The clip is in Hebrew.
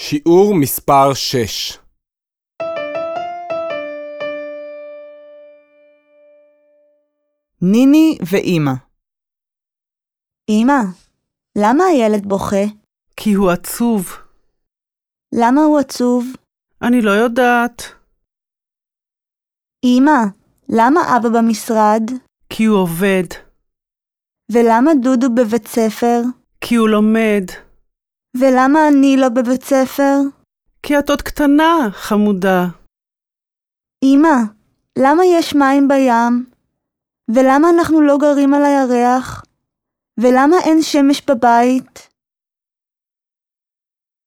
שיעור מספר 6 ניני ואימא. אמא, למה הילד בוכה? כי הוא עצוב. למה הוא עצוב? אני לא יודעת. אמא, למה אבא במשרד? כי הוא עובד. ולמה דודו בבית ספר? כי הוא לומד. ולמה אני לא בבית ספר? כי את עוד קטנה, חמודה. אמא, למה יש מים בים? ולמה אנחנו לא גרים על הירח? ולמה אין שמש בבית?